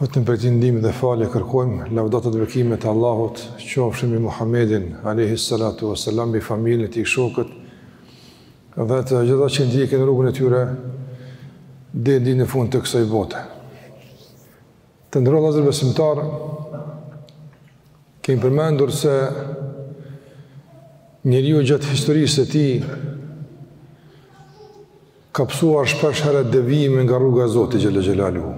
Vetëm prej tij ndihmë dhe falje kërkojmë, lavdatat dhe bekimet e Allahut, qofshin mbi Muhamedin alayhi salatu wasalam, mbi familjen e tij, shokët dhe të gjithë ata që ndjekin rrugën e tyre deri në fund të kësaj bote. Të nderuar vëllezër besimtarë, kemi përmendur se njeriu gjatë historisë së tij ka pësuar shpesh herë devijime nga rruga e Zotit xhel-le xhelaluhu.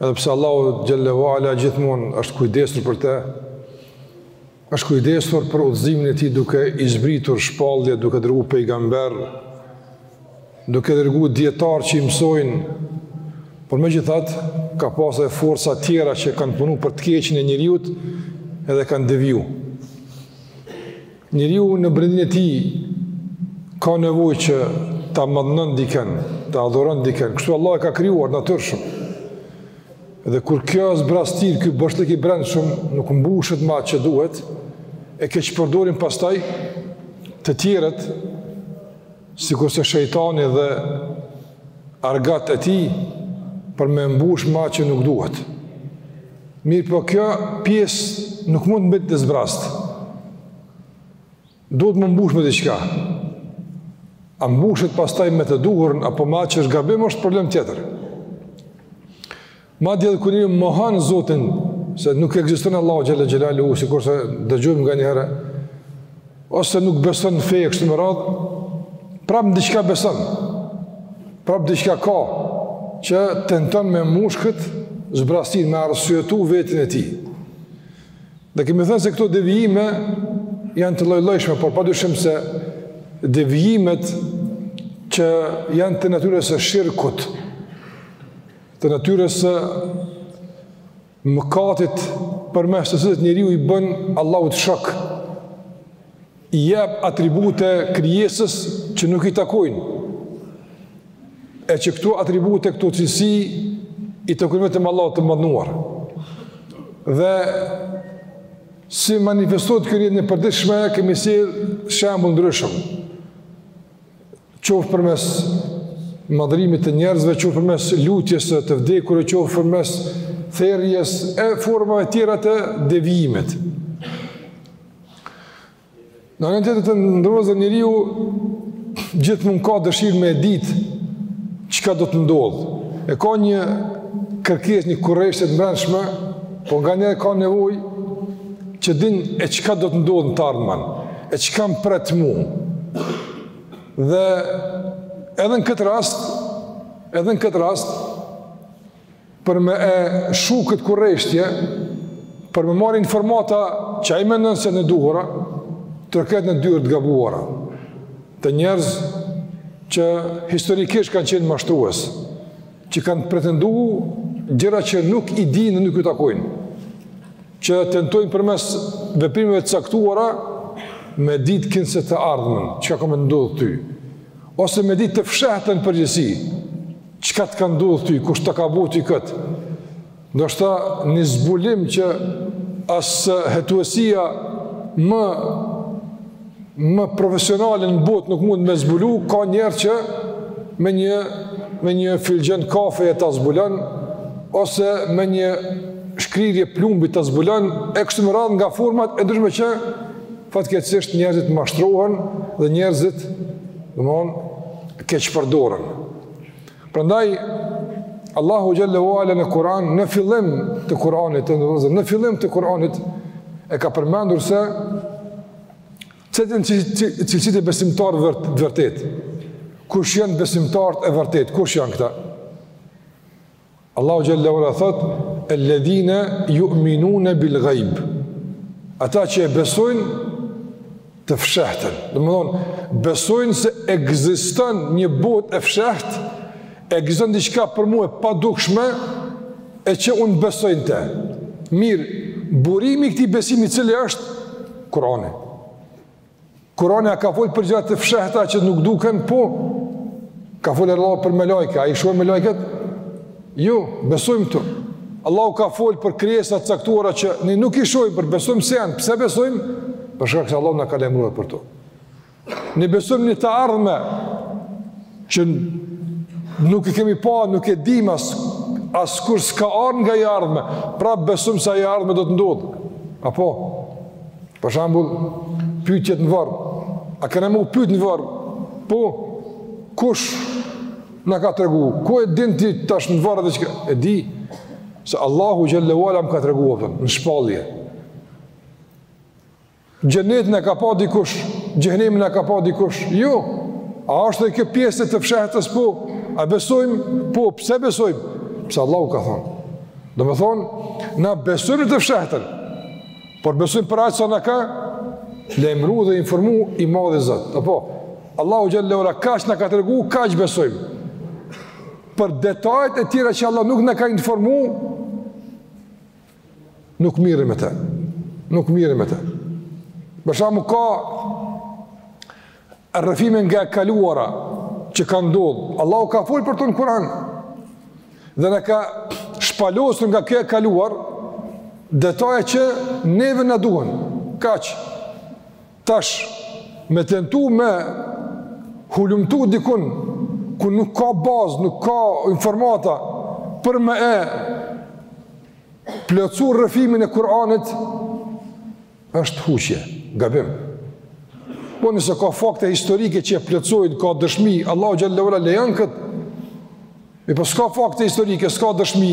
Edhe pse Allahu xhel-le ue ala gjithmonë është kujdesur për të, është kujdesur për udhëzimin e tij duke i zbritur shpallje, duke dërgu pejgamberë, duke dërgu dijetarë që i mësojnë, por megjithatë ka pas forca tjera që kanë punu për të keqen e njeriut edhe kanë deviju. Njeriu në brendinë e tij ka nevojë që ta madhëron dikën, ta adhuron dikën. Kështu Allah e ka krijuar natyrshëm. Dhe kur kjo zbrazëti, ky boshllëk i brendshëm nuk mbushet me atë që duhet, e keqpërdorin pastaj të tjerët Sikurse shejtani dhe argatët e tij për me e mbush me atë që nuk duhet. Mirëpo kjo pjesë nuk mund të mbet e zbrazët. Duhet me e mbush me diçka. A mbushet pastaj me të duhurën, apo me atë që është gabim është problem tjetër. Madje edhe kur njeriu mohon Zotin se nuk ekziston Allahu xhel-le xhelaluhu sikurse dëgjojmë nganjëherë ose nuk beson në fe e kështu me radhë, prap diçka beson. Prap diçka ka që tenton me mbush këtë zbrazëtinë me arsyetu veten e tij. Dhe kemi thënë se këto devijime janë të lloj-llojshme, por padyshim se devijimet që janë të natyrës së shirkut, të natyrës së mëkatit përmes të cilit njeriu i bën Allahut shok i jep atribute krijesës që nuk i takojnë e që këto atribute këto cilësi i takojnë vetëm Allahut të madhëruar dhe si manifestohet kjo në jetën e përditshme kemi sjellë shembuj të ndryshëm qoftë përmes madhërimit të njerëzve, qoftë përmes lutjes së të vdekurve, qoftë përmes therjes e formave tjera të devijimit. Në anën tjetër të nderuar vëllezër njeriu gjithmonë ka dëshirë me ditë çka do të ndodhë. E ka një kërkesë, një kureshtje të brendshme, po nganjëherë ka nevojë që din e çka do të ndodhë në të ardhman, e çka më pret mu. Dhe edhe në këtë rast, edhe në këtë rast, për me e shu këtë kureshtje, për me marrë informata që ai mendon se janë të duhura, troket në dyer të gabuara, te njerëz që historikisht kanë qenë mashtrues, që kanë pretendu gjëra që nuk i dinë dhe nuk ju takojnë, që tentojnë përmes veprimeve të caktuara me ditë kinse të ardhmen, çka ka me ndodhë ty, ose me ditë të fshehtën përgjithësi, çka të ka ndodhë ty, kush ta ka bo ty këtë, Ndoshta një zbulim që as hetuesia më, më profesionale në botë nuk mund me zbulu, ka njeri që me një, me një filxhan kafe ta zbulon, ose me një shkrirje plumbi ta zbulon, e kështu me radhë nga format e ndryshme që fatkeqësisht njerëzit mashtrohen dhe njerëzit, domethonë, keqpërdoren. Prandaj Allahu xhelle ue ala në Kur'an, në fillim të Kur'anit, në fillim të Kur'anit e ka përmendur se çfarë, cilësitë e besimtarëve të vërtetë. Kush janë besimtarët e vërtetë? Kush janë këta? Allahu xhelle ue ala thotë alladhina yu'minuna bil ghaib. Ata që e besojnë të fshehtën. Domethonë besojnë se ekziston një botë e fshehtë, ekziston diçka për mua e padukshme e që unë besoj në te. Mirë, burimi i këtij besimi cili është? Kurani. Kurani ka folë për gjëra të fshehta që nuk duken, po, ka folë Allahu për melaike, a i shohim melaiket? Jo, besojmë në to. Allahu ka folë për krijesa të caktuara që ne nuk i shohim por besojmë se janë, pse besojmë? Për shkak se Allahu na ka lajmëruar për to. Ne besojmë në një të ardhme, që nuk e kemi pa, nuk e dim as, askush s'ka ardhë nga e ardhmja, por besojmë se ajo e ardhme do të ndodhë. Apo, për shembull, pytjet në varr, a kena m'u pyt në varr, po, kush na ka tregu, ku e din ti tash në varr se çka ka, e di, se Allahu xhelle ue ala më ka tregu, në shpallje. Xhenetin a e ka pa dikush, xhehenemin a e ka pa dikush. Jo. A është edhe kjo pjesë e të fshehtës po? A besojmë? Po, pse besojmë? Se Allahu ka thënë. Domethonë, na besojmë në të fshehtën. Por besojmë për aq sa na ka lajmëru dhe informu i Madhi Zot. Apo Allahu xhelle ue ala kaq na ka tregu, kaq besojmë. Për detajet e tjera që Allahu nuk na ka informu, Nuk mirret me te. Nuk mirret me te. Për shembull ka rrëfime nga e kaluara që kanë ndodhë. Allahu ka folë për to në Kur'an. Dhe na ka shpalosur nga kjo e kaluar, detaje që neve na duhen. Kaq Tash, me tentu me hulumtu dikun, ku nuk ka bazë, nuk ka informata, për me e plotësu rëfimin e Kur'anit, është huqje, gabim. Po nëse ka fakte historike që e plotësojnë, ka dëshmi, Allahu xhelle ue ala e lejon këtë, mirëpo s'ka fakte historike, s'ka dëshmi,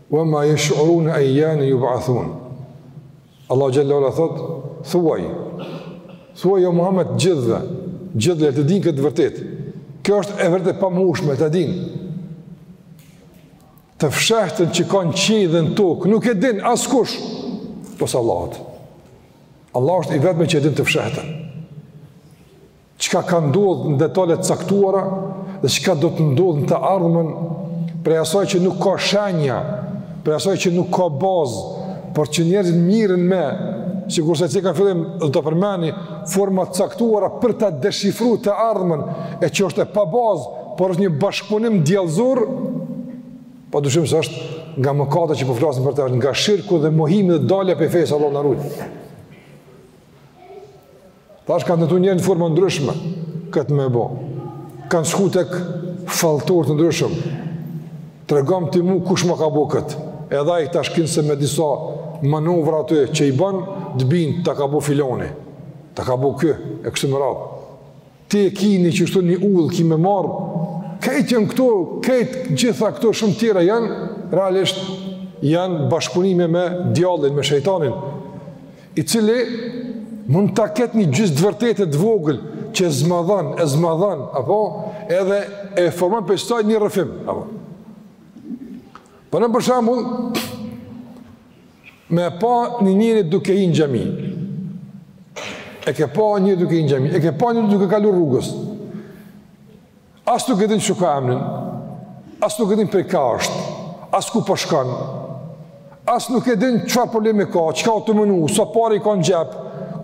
Wa ma yash'uruna ayyana yub'athun. Allahu xhelle ue ala thot, thuaj. Thuaj o Muhammed gjithëve, gjithë le të dinë këtë vërtet. Kjo është e vërtet e pamohushme, ta dinë. Të fshehtën që ka në qiell dhe në tokë, nuk e din askush pos Allahut. Allah është i vetmi që e din të fshehtën. Çka ka ndodhur në detaje të caktuara dhe çka do të ndodhë në të ardhmen, prej asaj që nuk ka shenja, prej asaj që nuk ka bazë, por që njerëzit mirren me, sikurse që kam fillim duke i përmend, forma të caktuara për ta deshifru të ardhmen, e që është e pabazë, por është një bashkëpunim djallëzor, pa dyshim se është nga mëkatet që po flasim për të, është nga shirku dhe mohimi dhe dalja prej fesë Allahu na rujtë. Tash kanë tentu njerëzit në forma të ndryshme, këtë me bo. Kanë shku tek falltorë të ndryshëm, tregom ti mu kush ma ka bo këtë. Edhe ai tash kinse me disa manovra aty që i ban, të bind ta ka bo filani, ta ka bo ky, e kështu me radhë. Ti e kini që shtu një ullë ki me marrë, krejt janë këto, krejt gjitha këto shumë tjera janë, realisht janë bashkëpunime me djallin, me shejtanin, i cili mund ta ketë një gjysmë të vërtetë të vogël që e zmadhon, e zmadhon, apo edhe e formon prej saj një rrëfim, apo. Po ne për shembull me pa një njeri duke hi në xhami, e ke pa një duke hi në xhami, e ke pa një duke kalu rrugës, As nuk e din qysh e ka emnin. As nuk e din prej ka është. As ku po shkon. As nuk e din çfarë problemi ka, çka do të thotë me thënë, sa sa pare ka në xhep.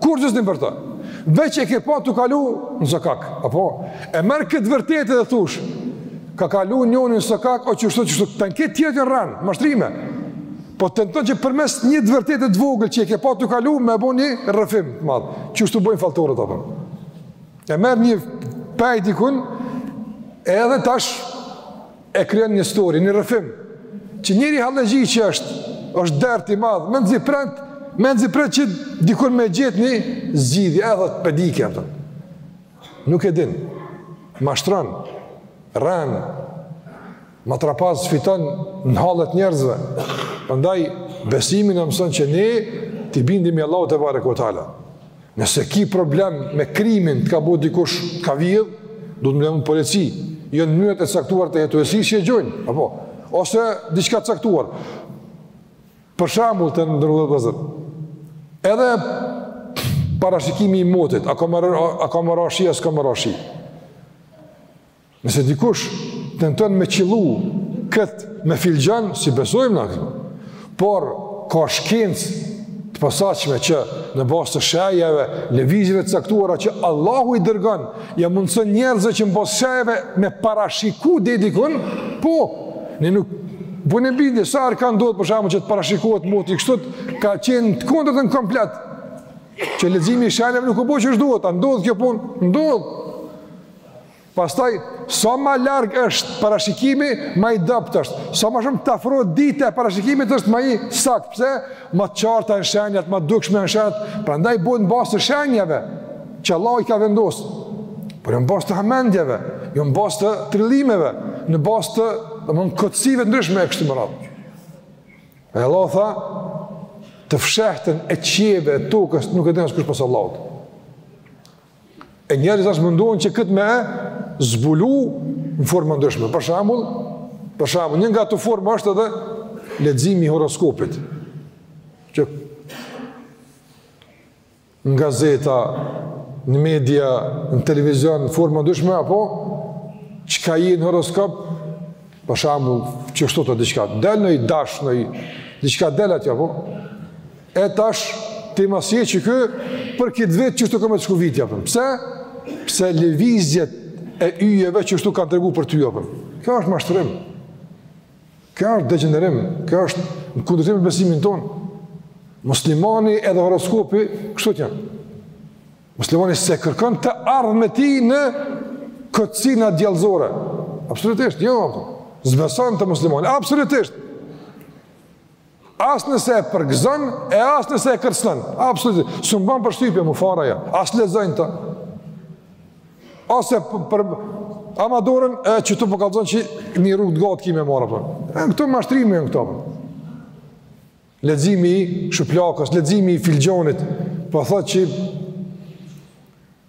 Kurgjo s'din për të? Veç e ke pa tu kalu në sokak. Apo? E merr këtë të vërtetë dhe thotë, ka kalu njoni në sokak, o qështu qështu, tanë këto tjerat rrena, mashtrime. Po tenton që përmes një të vërtete të vogël që e ke pa tu kalu, me bo një rrëfim të madh. Qështu bojnë falltorët apo? E merr një pej dikun, edhe tash e krijon një story, një rrëfim, që njeri hallexhi që është, është dert i madh, mezi pret, mezi pret që dikun me gjetë një zgjidhje, edhe thotë pe dike, edhe. nuk e din, mashtron, rren, Matrapaz fiton në hallet e njerëzve. Prandaj besimi na mëson që ne t'i bindemi Allahut tebareke ve teala. Nëse ki problem me krimin të ka bo dikush, të ka vjedh, domethënë policia, jon mënyrat e caktuara të hetuesisë që e gjejnë, apo ose diçka të caktuar. Për shembull të nderuar vëllezër. Edhe parashikimi i motit, a ka me, a ka me ra shi, a s'ka me ra shi. Nëse dikush tenton me qillu këtë me filxhan, s'i besojmë ne këtë, por ka shkencë të posaçme që në bazë të shenjave, lëvizjeve të caktuara që Allahu i dërgon, ja mundëson njerëzve që në bazë shenjave me parashiku deri dikun, po ne nuk bojmë bindje, sa herë ka ndodhë për shembull që të parashikohet moti kështu, ka qenë të kundërtën komplet, që leximi i shenjave nuk u bo qysh duhet, a ndodh kjo punë? Ndodh. Pastaj, sa ma larg është parashikimi, ma i dobët është. Sa ma shumë të afrohet dita e parashikimit është ma i saktë. Pse? Ma të qarta jon shenjat, ma të dukshme jon shenjat. Prandaj bohet në bazë të shenjave, që Allahu i ka vendosë. Por jo në bazë të hamendjeve, jo në bazë të trillimeve, në bazë të, domethënë, kotësive të ndryshme e kështu me radhë. E Allahu tha, të fshehtën e qiejve e tokës nuk e din askush pos Allahut. E njerëzit mundohen që këtë me zbulu në forma të ndryshme. Për shembull, për shembull, një nga ato forma është edhe leximi i horoskopit. Që në gazeta, në media, në televizion, në forma të ndryshme apo çka je në horoskop, për shembull, qysh thotë diçka, del naj dash, naj diçka del atje apo E tash, ti masi je qiky, për këtë vit qështu ka me të shku viti, apo. Pse? Pse lëvizjet e yjeve qështu kanë tregu për ty, apo. Kjo është mashtrim. Kjo është degenerim. Kjo është në kundërshtim me besimin tonë. Muslimani edhe horoskopi, kështu janë. Muslimani s'e kërkon të ardhmen e tij në kotësina djallëzore. Absolutisht, jo, apo. S'beson në to muslimani, absolutisht. As nëse e përgëzon, e as nëse e kërcënon. Absolutisht, s'më ban përshtypje mu fare ajo. As lexoj në to. Ose për, për ama dorën e që t'po kallzon që një rrugë të gatë ki me marrë. Po. Jon këto mashtrime, jon këto. Leximi i shuplakës, leximi i filxhanit, po thotë që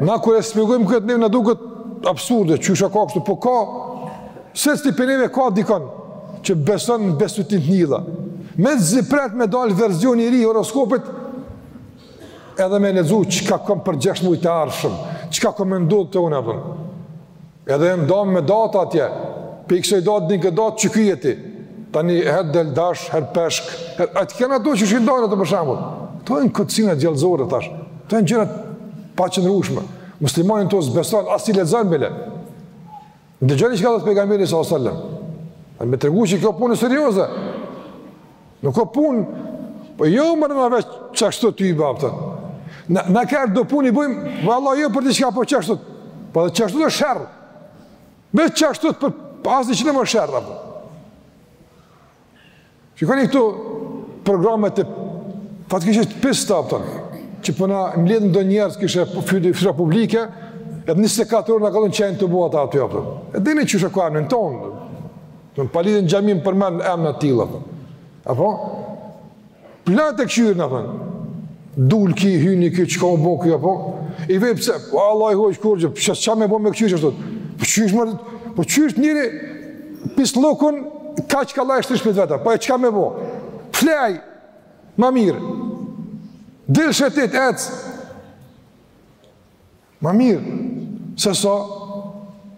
Na kur e spjegojmë këtë neve na duket absurde, qysh a ka kështu, po ka secili prej neve ka dikon që beson në bestytni të tilla. Mezi pret me dal versioni i ri i horoskopit edhe me lexu çka kom për gjashtë mujt e ardhshëm, çka ka me ndodhë te unë e Edhe janë nda me data atje, prej kësaj date deri n'këtë datë qe ky je ti. Tani herë del dash, herë peshk, herë... A të kena ato qysh i ndajnë ato për shembull? Këto janë kotësina djallëzore, thashë. Këto janë gjëra të paqëndrueshme. Muslimani n'këto s'beson, as s'i lexon bile. Ndëgjoni çka thotë pejgamberi s.a.s. Me tregu që kjo punë serioze. Nuk ka punë, po jo more unë veç qashtu e bëna, ne, ne kur do punë i bëjmë, vallah jo për diçka po qashtu, po edhe qashtu është sherr, me qashtu pa asgjë më sherr, apo. Çka janë këto programet e fatkishit të pista, apo, që po na po mbledhen do njerës kështu fytyra publike, edhe 24 orë në kalon qenë të bua ta aty, apo. E dini qysh e ka emnin, Në palidhën gjaminë përmenë në emna tila, për. Apo? Platë e këshyrë, në për. Dulë ki, hyni ki, që ka më bënë ki, apo? I vej pëse, po Allah i hoqë kërgjë, pëse që me bënë me këshyrë, që Po qysh më, po qysh njëri, pisë lukun, ka që ka la e shtërish për të veta, po e që ka me bënë? Plej, ma mirë. Dilë shëtit, ecë. Ma mirë, se sa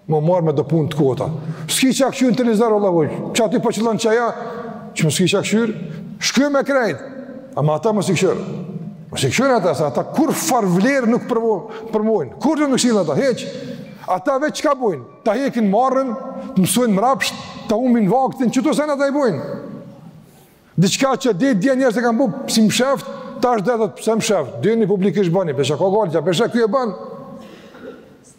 me u marrë me do punë të kota. S'ki çka këqyr në televizor, vallah, qaty po qëllon qajo, që më s'ki çka këqyr, shkyme krejt, ama ata mos i këqyr. Mos i këqyr ata, se ata kurfarë vlere nuk promovojnë, kurgjo nuk sjellin ata, hiç, ata veç çka bojnë, ta hekin marrën, të mësojnë mrapsht, ta humbin vaktin, qëto sene ata i bojnë. Diçka që deri dje njerëzit e kanë bo si msheft, tash të thotë pse msheft? Dilni publikisht bani, pse ka gol, ja pse ky e bën?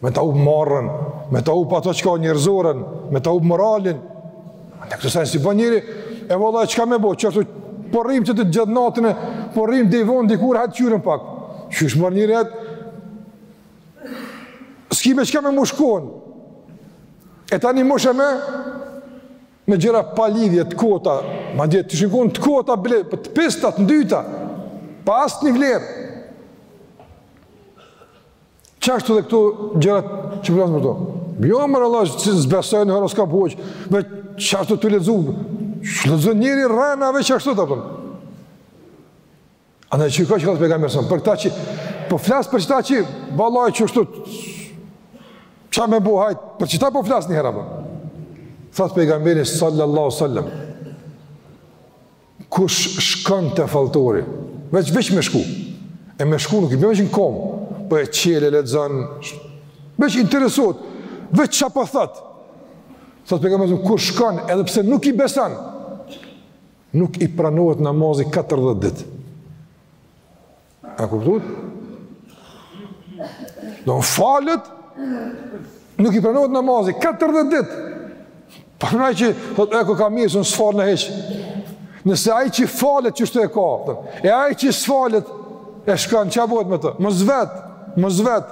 Me ta humb marrën, me ta humb ato çka njerëzoren, me ta humb moralin. Këto sene s'i bën njeri, e valla çka me bë, qashtu po rrim të gjithë natën, po rrim deri vonë dikur e kqyrim pak. Qysh mor njeri atë? S'ki me çka me mush kohën e tani mushe me me gjëra pa lidhje të kota, madje t'ishin kon të kota bile, po të pista të ndyta, pa asnjë vlerë. Qashtu edhe këto gjëra që vlen për to. Jo more vallah s'besoj në horoskop hiç, me qashtu e lexoj. Lexon njeri rrena veç ashtu ta bën. Andaj çka ka thënë pejgamberi salam, për këta që po flas për këta që vallahi qështu ça me bo hajt, për qita po flas niherë apo? Thot pejgamberi sallallahu alaihi wasallam. Kush shkon te falltori, veç veç me shku. E me shku nuk i bën asnjë kom, po e çel e lexon. Veç interesohet, veç ça po thot. Thot pejgamberi kush shkon edhe pse nuk i beson. Nuk i pranohet namazi 40 ditë. A kuptuat? Do falet nuk i pranohet namazi 40 ditë. Po po ai që thot e koka mirë se un s'falna hiç. Nëse ai që falet qështu e ka, e ai që s'falet e shkon ç'a bëhet me të? Mos vet, mos vet.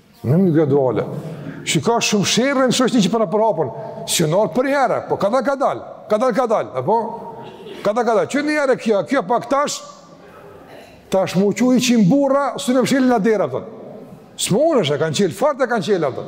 Në mënyrë graduale. Shiko shumë sherre në shoqni që po na përhapen, s'i vren përniherë, po kadal kadal, kadal kadal, apo? Kadal kadal, se niherë kjo, kjo pak tash, tash me u çu njëqind burra, s'mun mshelet dera, kupton. S'munesh, e kanë çelë, fort e kanë çelë, kupton.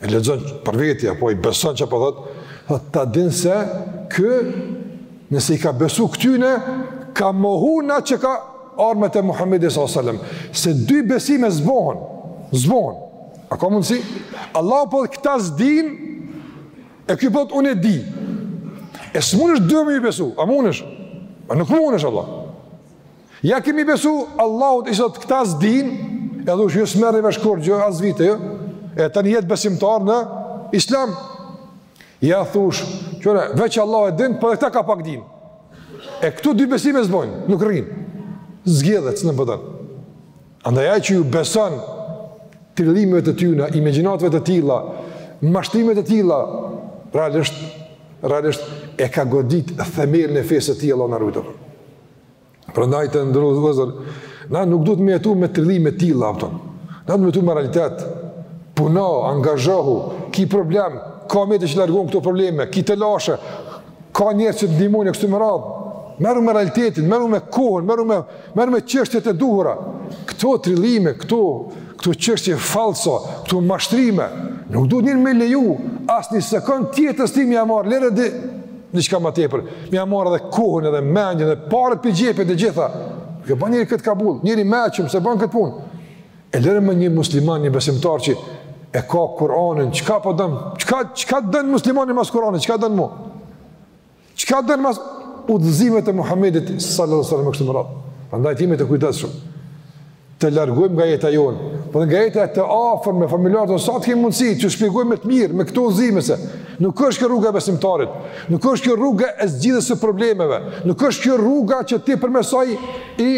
e lexon për veti apo i beson çka po thot, thot ta din se ky nëse i ka besu këtyne ka mohu ata çka i ka zbrit Muhamedit sallallahu alajhi wasallam se dy besime s'bohen, s'bohen. A ka mundsi? Allahu po thot këta s'din e ky po thot unë e di. E s'munesh dyt me i besu, a munesh? A nuk munesh vallah? Ja kemi besu Allahut i cili thot këta s'din, edhe u kry s'merr vesh kurgjë as ky, jo? e tani jet besimtar në islam. Ja thush, qe, veç Allah e din, po edhe këta ka pak din. E këtu dy besime s'bohen, nuk rrinë. Zgjedhet, s'e a kupton. Andaj ai që ju beson trillimeve të tyne, imagjinatave të tilla, mashtrimeve të tilla, realisht, realisht e ka godit themelin e fesë të tij, Allah na rujtë. Prandaj të nderuar vllezër, na nuk duhet me jetu me trillime të tilla, a kupton. na duhet me jetu me realitet, puno, angazhohu, ki problem, ka mjete që largon këto probleme, ki telashe, ka njerëz që të ndihmojn e kështu me radhë, merru me realitetin, merru me kohën, merru me, merru me çështjet e duhura, këto trillime, këto, këto çështje falso, këto mashtrime, nuk duhet njeri me leju, as një sekond t'jetës tij me ia marrë, lere edhe, diçka ma tepër, me ia marr edhe kohën edhe mendjen edhe paret prej xhepit e të gjitha. Kjo ban njeri këtë kabull, njeri i meçëm s'e ban këtë punë. E lere më një musliman, një besimtar që e ka Kur'anin, çka po don? Çka çka don muslimani mas Kur'anit? Çka don më? Çka don mas udhëzimit të Muhamedit sallallahu alaihi wasallam e kështu me radh? Prandaj t'jem të kujdesshëm. të largojmë nga jeta jonë, por nga jeta e të afërmve familjarët sa të kemi mundësi, që shpjegojmë me të mirë, me këto udhëzime se, nuk është kjo rruga e besimtarit, nuk është kjo rruga e zgjidhjes së problemeve, nuk është kjo rruga që ti përmes saj i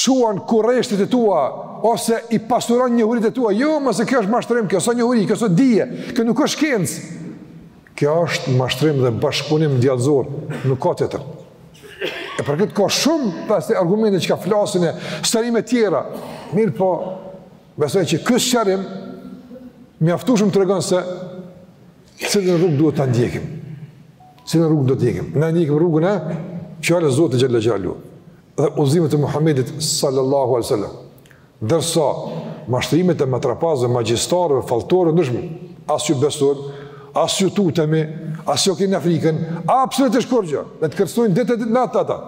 shuan kureshtjet e tua, ose i pasuron njohuritë e tua, jo, sepse kjo është mashtërim, kjo s'është njohuri, kjo s'është dije, kjo nuk është shkencë, Kjo është mashtrim dhe bashkëpunim djallëzor, nuk ka tjetër. E për këtë ka shumë pastaj argumente që ka flasin e sqarime tjera. Mirëpo, besoj që ky sqarim mjaftueshëm tregon se cilën rrugë duhet të ndjekim. Cilën rrugë duhet të ndjekim. Ne ndjekim rrugën e fjallës së Zotit xhelle xhelaluhu. dhe udhëzimet e Muhammedit sallallahu alaihi wasallam. Ndërsa mashtrimet e matrapazëve, magjistarëve, falltorëve të ndryshëm, as ju besojmë, as ju tutemi, as ju kemi frikën, absolutisht kurrë. Le të kërcënojnë ditë e ditë natë ata.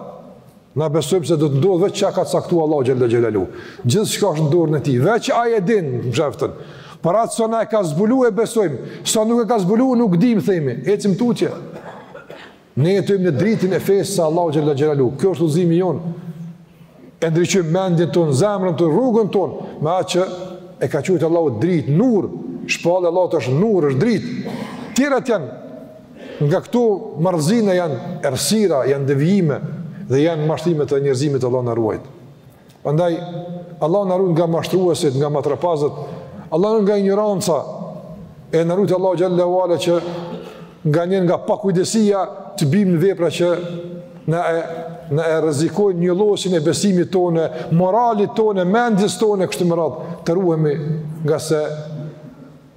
Na besojmë se do të ndodhë veç çka ka caktuar Allahu xhelle xhelaluhu. Gjithçka është në dorën e tij, veç ai e din të fshehtën. Por atë sa na e ka zbuluar e besojmë, sa nuk e ka zbuluar nuk dimë, themi, ecim tutje. Ne jetojmë në dritën e fesë së Allahut xhelle xhelaluhu. Ky është udhëzimi jonë. E ndriçojmë mendjen tonë, zemrën tonë, rrugën tonë. Me atë që e ka quajtë Allahu dritë, nur. Shpallja e Allahut është nur, është dritë. Tjerat janë, nga këtu marrëzina, janë errësira, janë devijime dhe janë mashtrime të njerëzimit, Allahu na ruajtë. Prandaj Allahu na ruajtë nga mashtruesit, nga matrapazët, Allahu nga injoranca. E na ruajtë Allahu xhelle ue ala që nga nën nga pakujdesia të biem në vepra që na e, na e rrezikojnë njollosjen e besimit tonë, moralit tonë, mendjes tonë, kështu me radhë, të ruhemi nga se